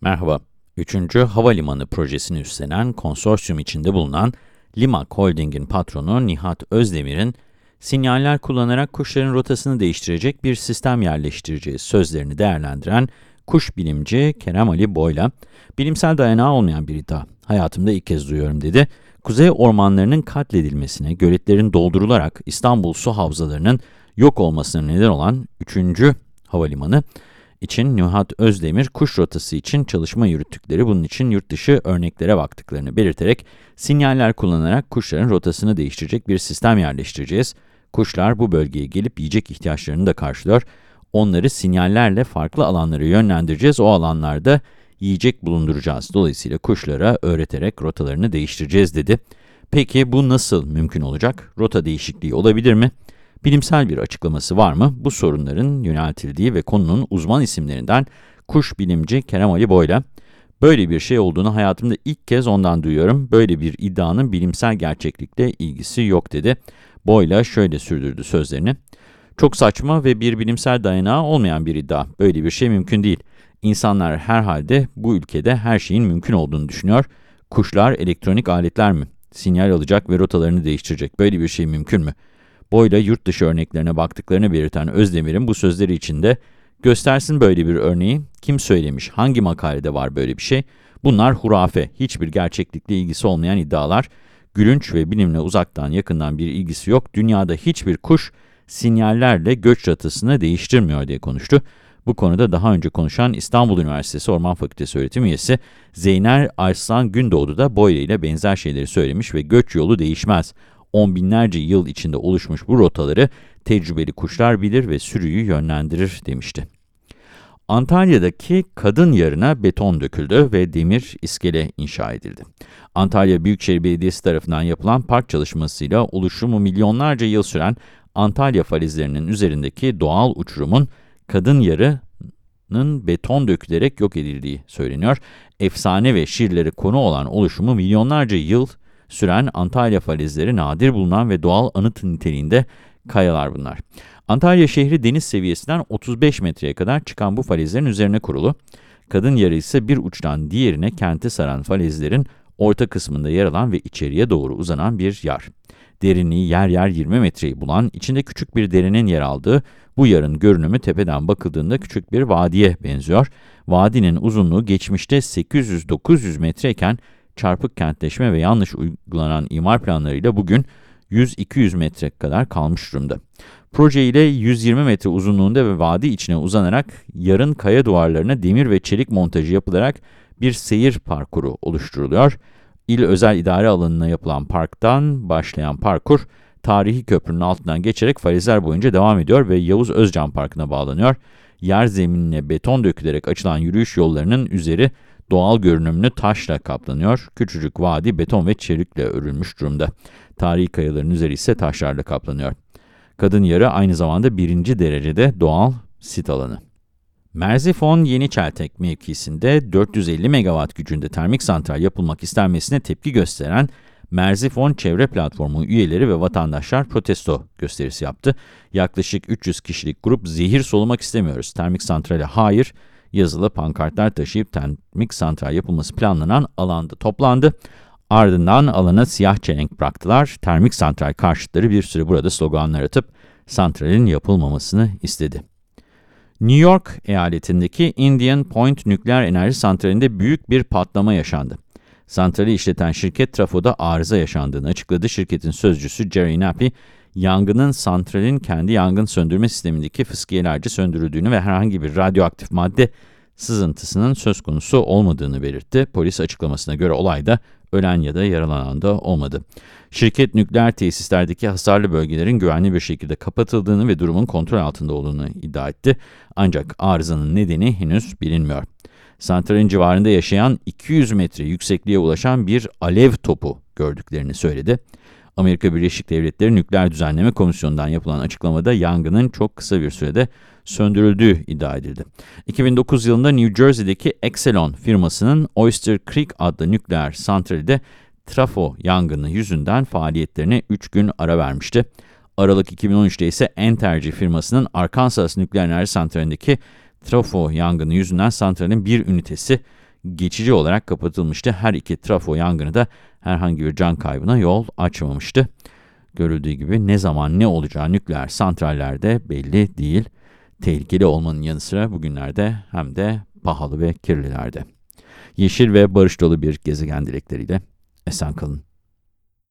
Merhaba. 3. Havalimanı projesini üstlenen konsorsiyum içinde bulunan Limak Holding'in patronu Nihat Özdemir'in sinyaller kullanarak kuşların rotasını değiştirecek bir sistem yerleştireceği sözlerini değerlendiren kuş bilimci Kerem Ali Boyla, bilimsel dayanağı olmayan bir iddia. Hayatımda ilk kez duyuyorum dedi. Kuzey ormanlarının katledilmesine, göletlerin doldurularak İstanbul su havzalarının yok olmasına neden olan 3. havalimanı, için Nihat Özdemir, kuş rotası için çalışma yürüttükleri, bunun için yurt dışı örneklere baktıklarını belirterek, sinyaller kullanarak kuşların rotasını değiştirecek bir sistem yerleştireceğiz. Kuşlar bu bölgeye gelip yiyecek ihtiyaçlarını da karşılıyor. Onları sinyallerle farklı alanlara yönlendireceğiz. O alanlarda yiyecek bulunduracağız. Dolayısıyla kuşlara öğreterek rotalarını değiştireceğiz dedi. Peki bu nasıl mümkün olacak? Rota değişikliği olabilir mi? Bilimsel bir açıklaması var mı? Bu sorunların yöneltildiği ve konunun uzman isimlerinden kuş bilimci Kerem Ali Boyla, böyle bir şey olduğunu hayatımda ilk kez ondan duyuyorum. Böyle bir iddianın bilimsel gerçeklikle ilgisi yok dedi. Boyla şöyle sürdürdü sözlerini. Çok saçma ve bir bilimsel dayanağı olmayan bir iddia. Böyle bir şey mümkün değil. İnsanlar herhalde bu ülkede her şeyin mümkün olduğunu düşünüyor. Kuşlar elektronik aletler mi? Sinyal alacak ve rotalarını değiştirecek. Böyle bir şey mümkün mü? Boyla yurt dışı örneklerine baktıklarını belirten Özdemir'in bu sözleri içinde göstersin böyle bir örneği, kim söylemiş, hangi makalede var böyle bir şey? Bunlar hurafe, hiçbir gerçeklikle ilgisi olmayan iddialar, gülünç ve bilimle uzaktan yakından bir ilgisi yok, dünyada hiçbir kuş sinyallerle göç rotasını değiştirmiyor diye konuştu. Bu konuda daha önce konuşan İstanbul Üniversitesi Orman Fakültesi öğretim üyesi Zeyner Arslan Gündoğdu da Boyle ile benzer şeyleri söylemiş ve göç yolu değişmez on binlerce yıl içinde oluşmuş bu rotaları tecrübeli kuşlar bilir ve sürüyü yönlendirir demişti. Antalya'daki kadın yarına beton döküldü ve demir iskele inşa edildi. Antalya Büyükşehir Belediyesi tarafından yapılan park çalışmasıyla oluşumu milyonlarca yıl süren Antalya falezlerinin üzerindeki doğal uçurumun kadın yarının beton dökülerek yok edildiği söyleniyor. Efsane ve şiirleri konu olan oluşumu milyonlarca yıl süren Antalya falezleri nadir bulunan ve doğal anıt niteliğinde kayalar bunlar. Antalya şehri deniz seviyesinden 35 metreye kadar çıkan bu falezlerin üzerine kurulu. Kadın yarı ise bir uçtan diğerine kenti saran falezlerin orta kısmında yer alan ve içeriye doğru uzanan bir yar. Derinliği yer yer 20 metreyi bulan, içinde küçük bir derinin yer aldığı bu yarın görünümü tepeden bakıldığında küçük bir vadiye benziyor. Vadinin uzunluğu geçmişte 800-900 metreyken çarpık kentleşme ve yanlış uygulanan imar planlarıyla bugün 100-200 metre kadar kalmış durumda. Proje ile 120 metre uzunluğunda ve vadi içine uzanarak yarın kaya duvarlarına demir ve çelik montajı yapılarak bir seyir parkuru oluşturuluyor. İl özel idare alanına yapılan parktan başlayan parkur, tarihi köprünün altından geçerek Falizler boyunca devam ediyor ve Yavuz Özcan Parkı'na bağlanıyor. Yer zeminine beton dökülerek açılan yürüyüş yollarının üzeri doğal görünümlü taşla kaplanıyor. Küçücük vadi beton ve çelikle örülmüş durumda. Tarihi kayaların üzeri ise taşlarla kaplanıyor. Kadın Yarı aynı zamanda birinci derecede doğal sit alanı. Merzifon Yeniçeltek mevkisinde 450 megawatt gücünde termik santral yapılmak istenmesine tepki gösteren Merzifon Çevre Platformu üyeleri ve vatandaşlar protesto gösterisi yaptı. Yaklaşık 300 kişilik grup zehir solumak istemiyoruz. Termik santrale hayır, yazılı pankartlar taşıyıp termik santral yapılması planlanan alanda toplandı. Ardından alana siyah çelenk bıraktılar. Termik santral karşıtları bir süre burada sloganlar atıp santralin yapılmamasını istedi. New York eyaletindeki Indian Point nükleer enerji santralinde büyük bir patlama yaşandı. Santrali işleten şirket trafoda arıza yaşandığını açıkladı. Şirketin sözcüsü Jerry Nappy, yangının santralin kendi yangın söndürme sistemindeki fıskiyelerce söndürüldüğünü ve herhangi bir radyoaktif madde sızıntısının söz konusu olmadığını belirtti. Polis açıklamasına göre olayda ölen ya da yaralanan da olmadı. Şirket nükleer tesislerdeki hasarlı bölgelerin güvenli bir şekilde kapatıldığını ve durumun kontrol altında olduğunu iddia etti. Ancak arızanın nedeni henüz bilinmiyor. Santralin civarında yaşayan 200 metre yüksekliğe ulaşan bir alev topu gördüklerini söyledi. Amerika Birleşik Devletleri Nükleer Düzenleme Komisyonu'ndan yapılan açıklamada yangının çok kısa bir sürede söndürüldüğü iddia edildi. 2009 yılında New Jersey'deki Exelon firmasının Oyster Creek adlı nükleer santrali de trafo yangını yüzünden faaliyetlerine 3 gün ara vermişti. Aralık 2013'te ise Entergy firmasının Arkansas Nükleer Enerji Santrali'ndeki trafo yangını yüzünden santralin bir ünitesi geçici olarak kapatılmıştı. Her iki trafo yangını da herhangi bir can kaybına yol açmamıştı. Görüldüğü gibi ne zaman ne olacağı nükleer santrallerde belli değil. Tehlikeli olmanın yanı sıra bugünlerde hem de pahalı ve kirlilerde. Yeşil ve barış dolu bir gezegen dilekleriyle esen kalın.